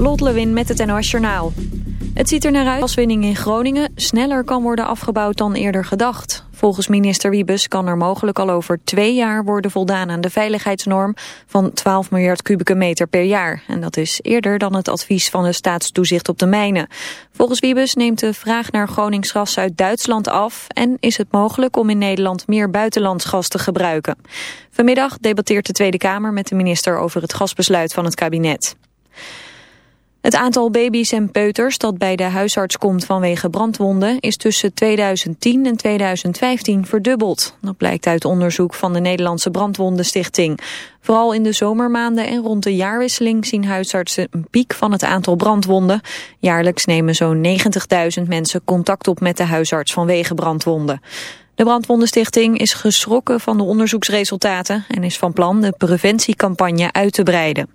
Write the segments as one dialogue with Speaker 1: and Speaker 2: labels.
Speaker 1: Lot Lewin met het NOS Journaal. Het ziet er naar uit als winning in Groningen sneller kan worden afgebouwd dan eerder gedacht. Volgens minister Wiebes kan er mogelijk al over twee jaar worden voldaan aan de veiligheidsnorm van 12 miljard kubieke meter per jaar. En dat is eerder dan het advies van de staatstoezicht op de mijnen. Volgens Wiebes neemt de vraag naar Gronings gas uit Duitsland af en is het mogelijk om in Nederland meer buitenlands gas te gebruiken. Vanmiddag debatteert de Tweede Kamer met de minister over het gasbesluit van het kabinet. Het aantal baby's en peuters dat bij de huisarts komt vanwege brandwonden is tussen 2010 en 2015 verdubbeld. Dat blijkt uit onderzoek van de Nederlandse Brandwondenstichting. Vooral in de zomermaanden en rond de jaarwisseling zien huisartsen een piek van het aantal brandwonden. Jaarlijks nemen zo'n 90.000 mensen contact op met de huisarts vanwege brandwonden. De Brandwondenstichting is geschrokken van de onderzoeksresultaten en is van plan de preventiecampagne uit te breiden.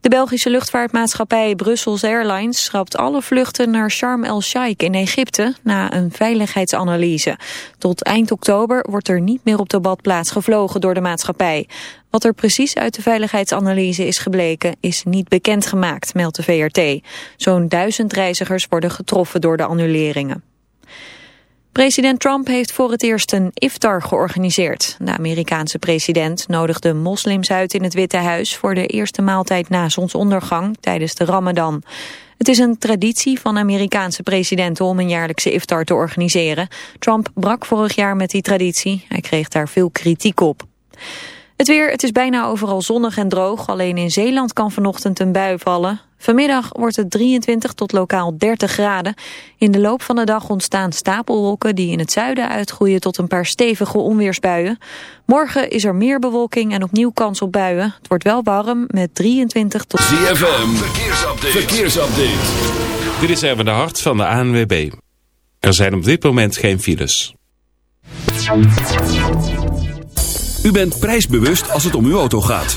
Speaker 1: De Belgische luchtvaartmaatschappij Brussels Airlines schrapt alle vluchten naar Sharm el-Sheikh in Egypte na een veiligheidsanalyse. Tot eind oktober wordt er niet meer op de badplaats gevlogen door de maatschappij. Wat er precies uit de veiligheidsanalyse is gebleken is niet bekendgemaakt, meldt de VRT. Zo'n duizend reizigers worden getroffen door de annuleringen. President Trump heeft voor het eerst een iftar georganiseerd. De Amerikaanse president nodigde moslims uit in het Witte Huis... voor de eerste maaltijd na zonsondergang tijdens de Ramadan. Het is een traditie van Amerikaanse presidenten om een jaarlijkse iftar te organiseren. Trump brak vorig jaar met die traditie. Hij kreeg daar veel kritiek op. Het weer, het is bijna overal zonnig en droog. Alleen in Zeeland kan vanochtend een bui vallen. Vanmiddag wordt het 23 tot lokaal 30 graden. In de loop van de dag ontstaan stapelwolken die in het zuiden uitgroeien tot een paar stevige onweersbuien. Morgen is er meer bewolking en opnieuw kans op buien. Het wordt wel warm met 23 tot...
Speaker 2: ZFM, verkeersupdate. verkeersupdate.
Speaker 3: Dit is even de hart van de ANWB. Er zijn op dit moment geen files.
Speaker 2: U bent prijsbewust als het om uw auto gaat.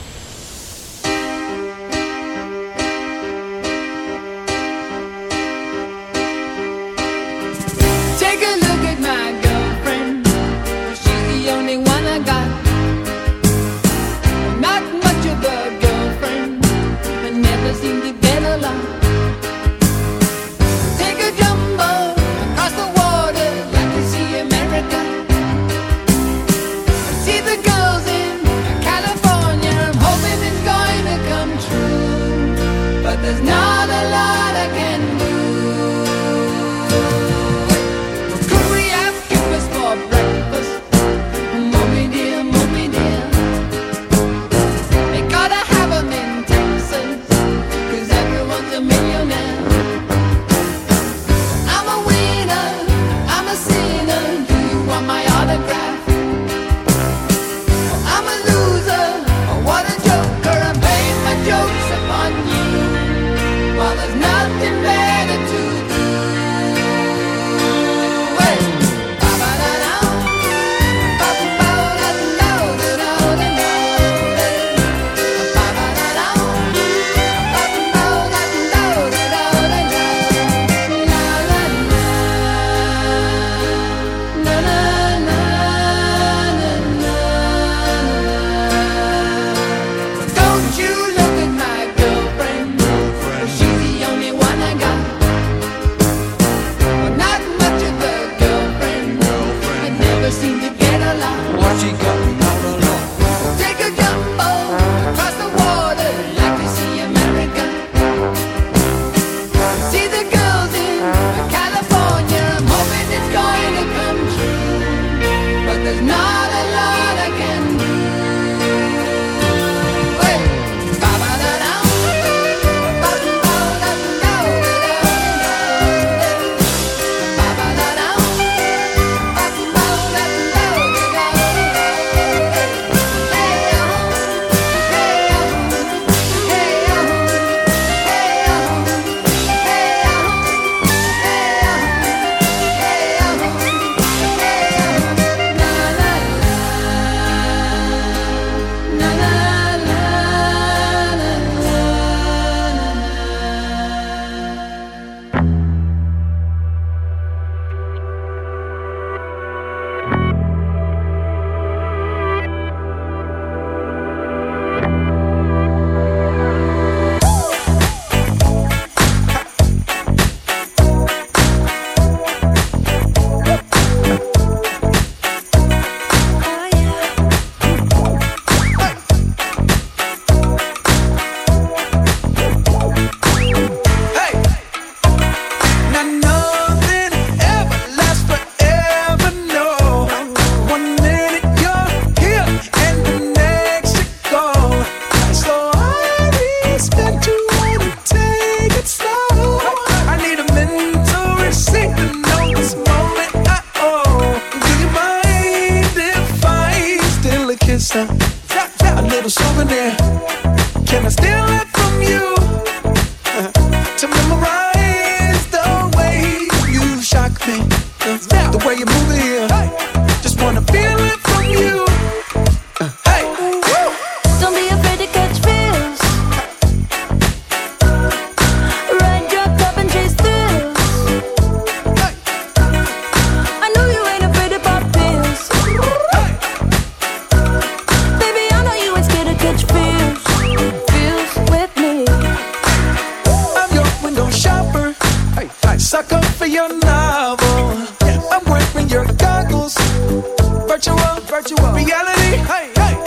Speaker 4: Virtual, reality.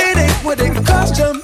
Speaker 4: It ain't what it cost you.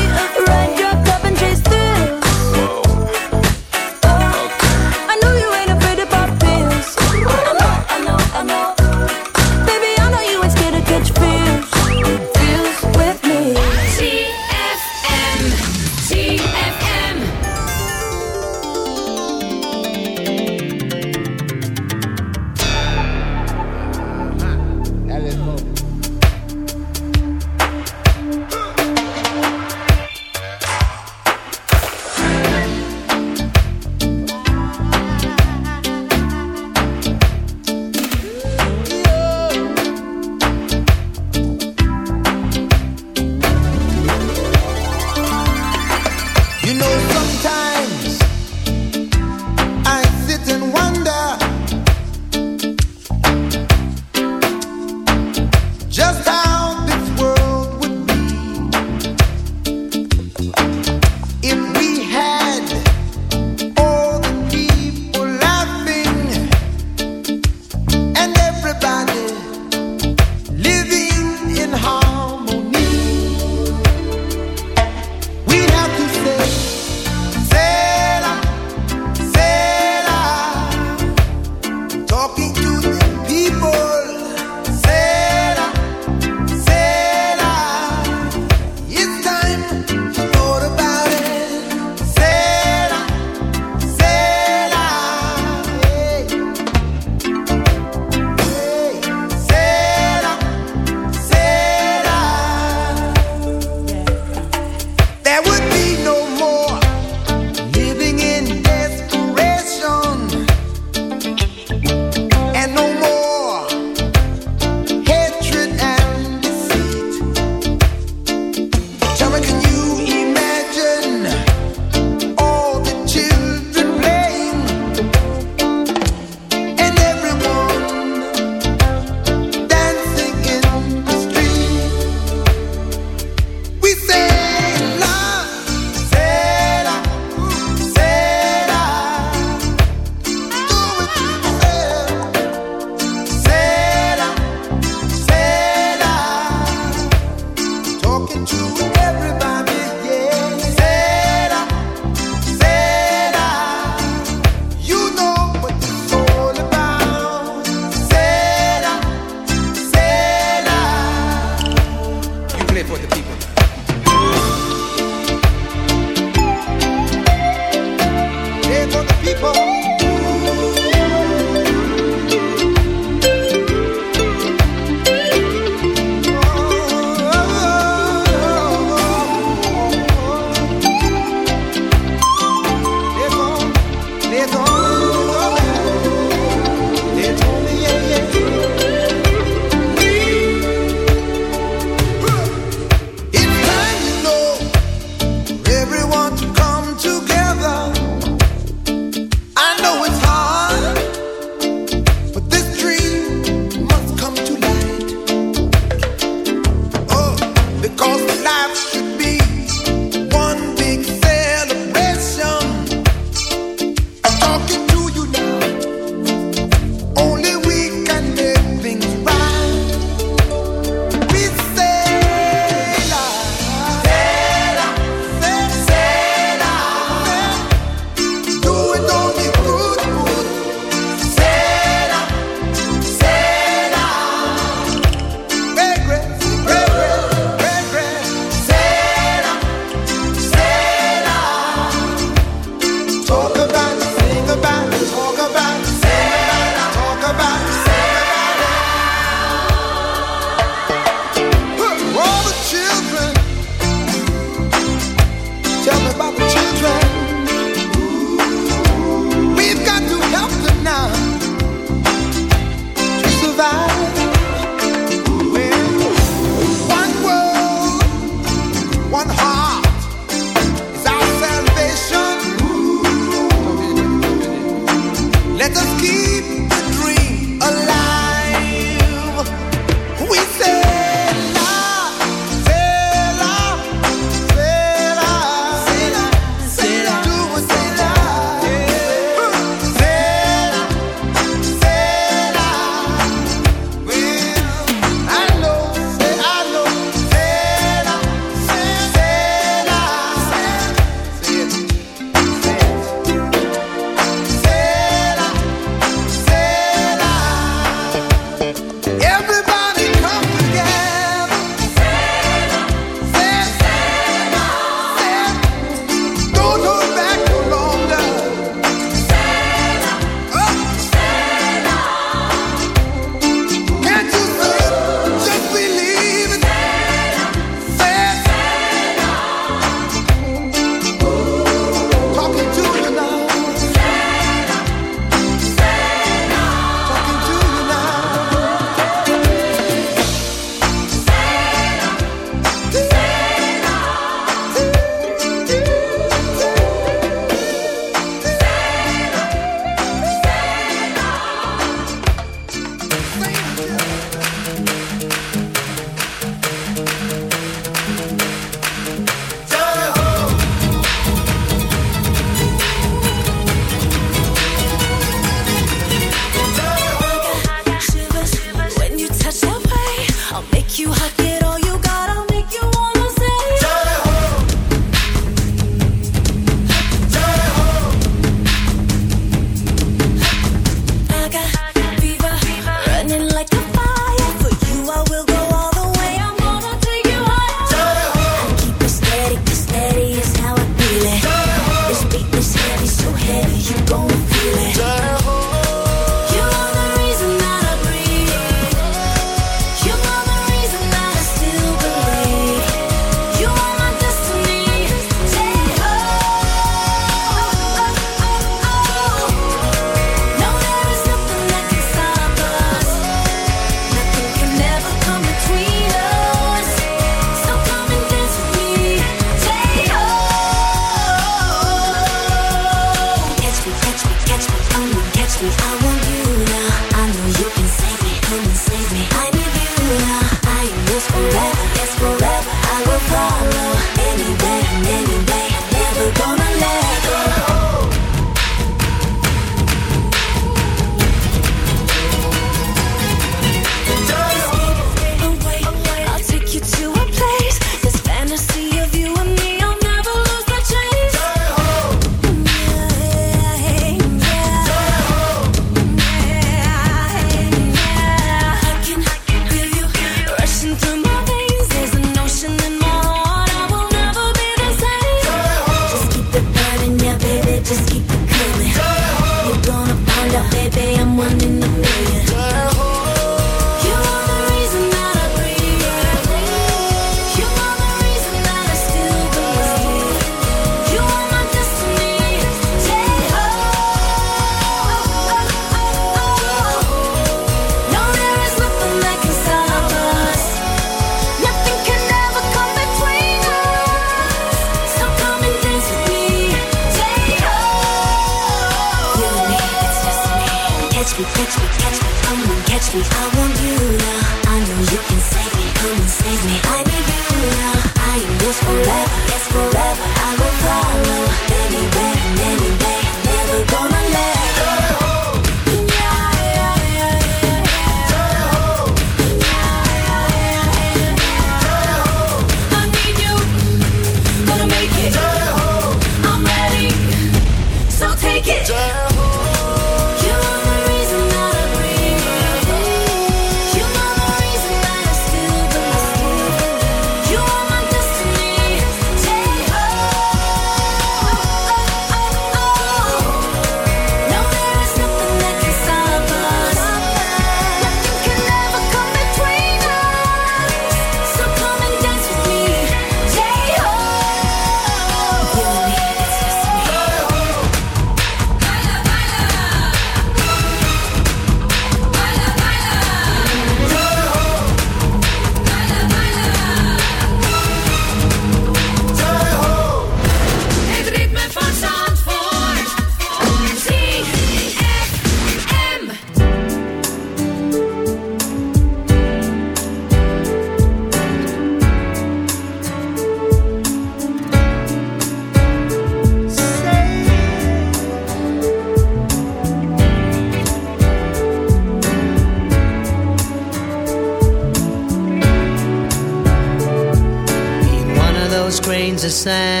Speaker 5: sand.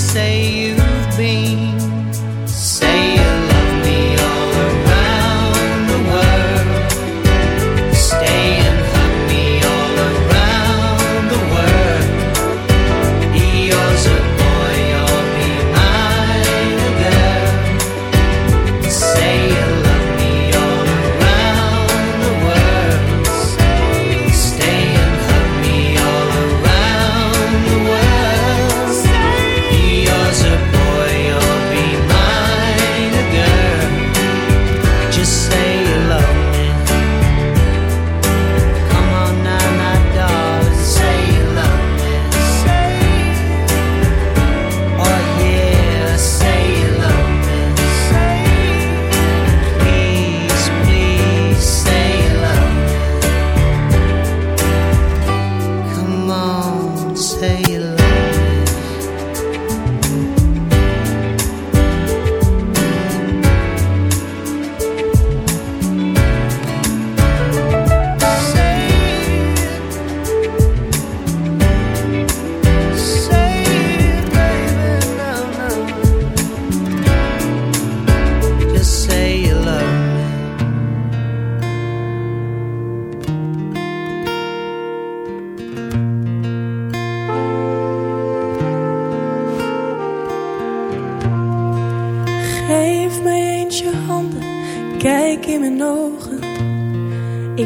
Speaker 5: say you've been.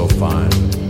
Speaker 4: so
Speaker 6: fine.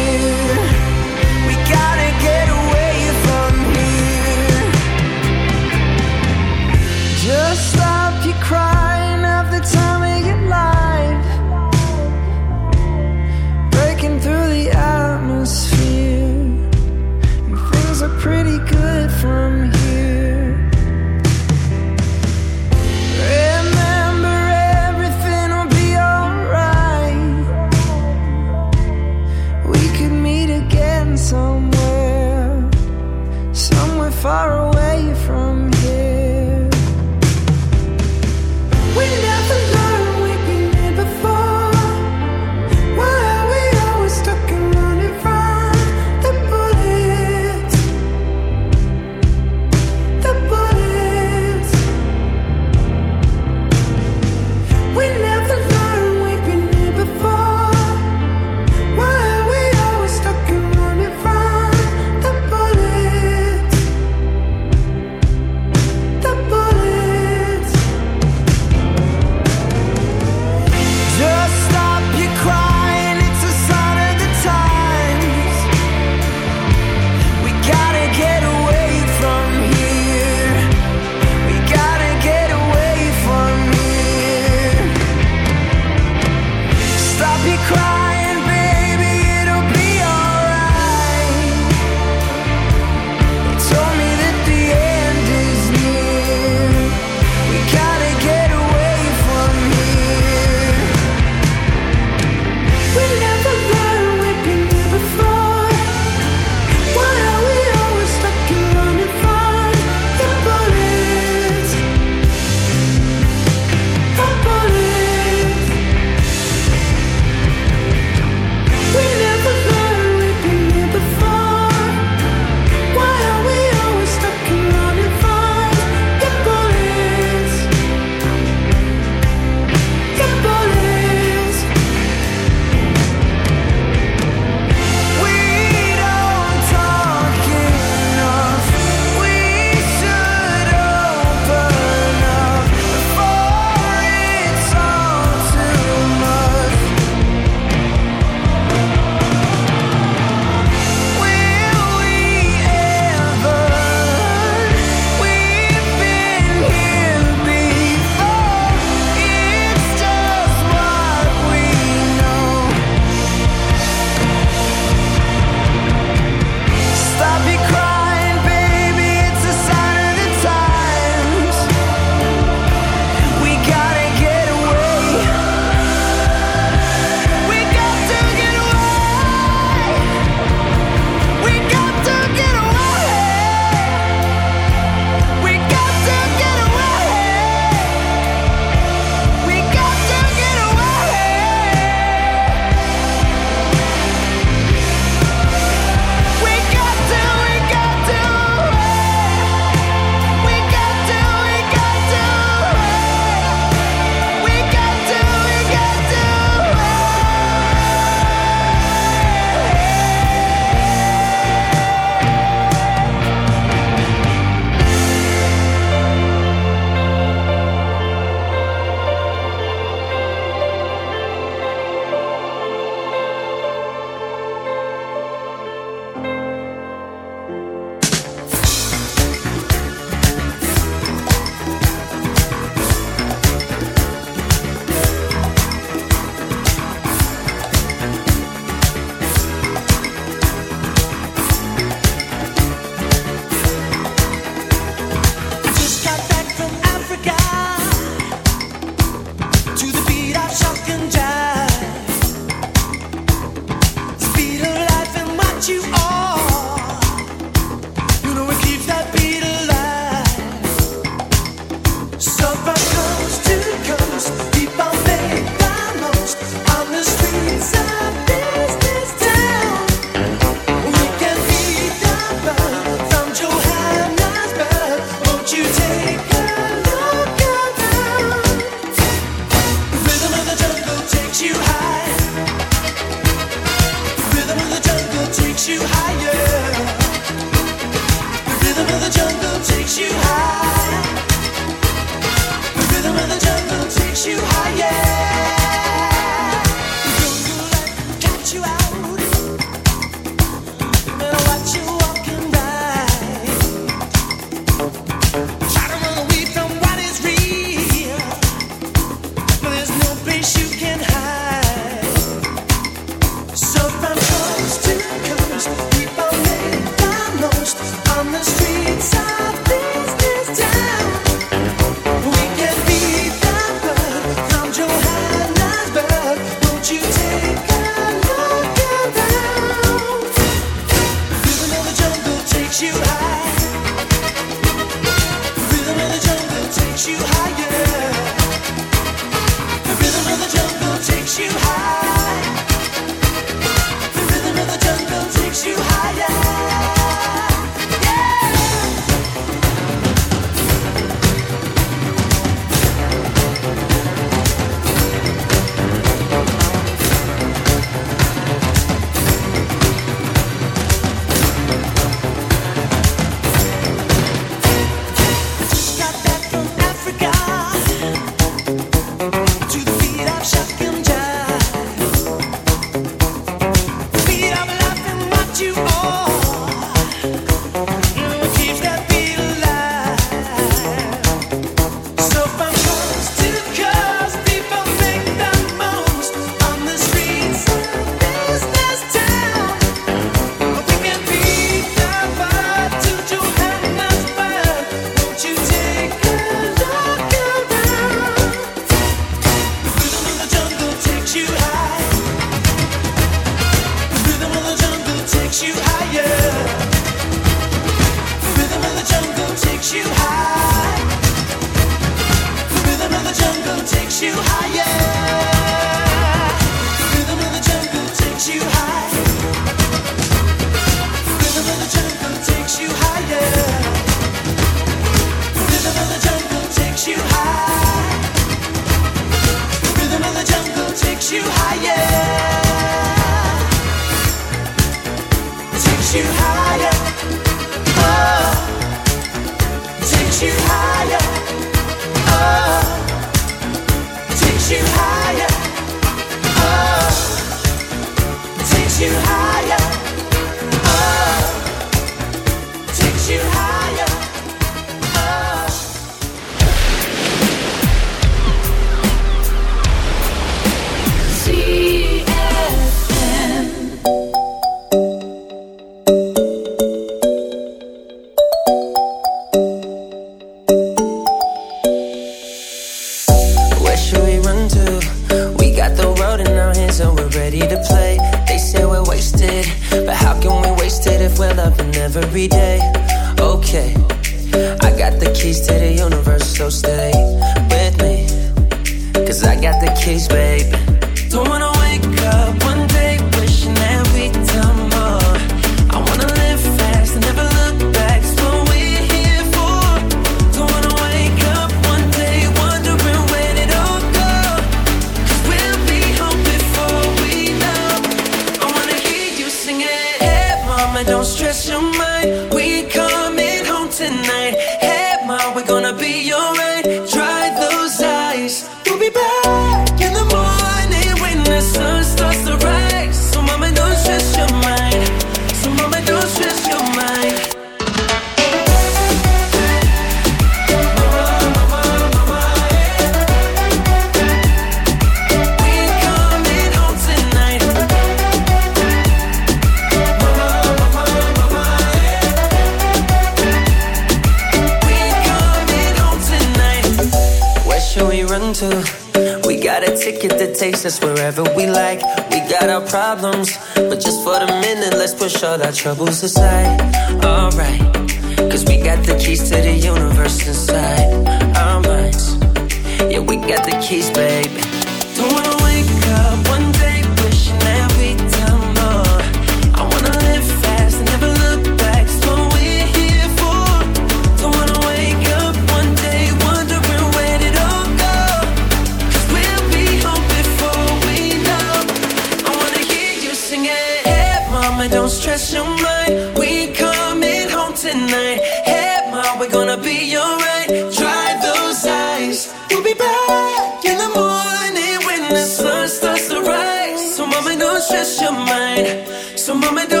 Speaker 7: me
Speaker 8: do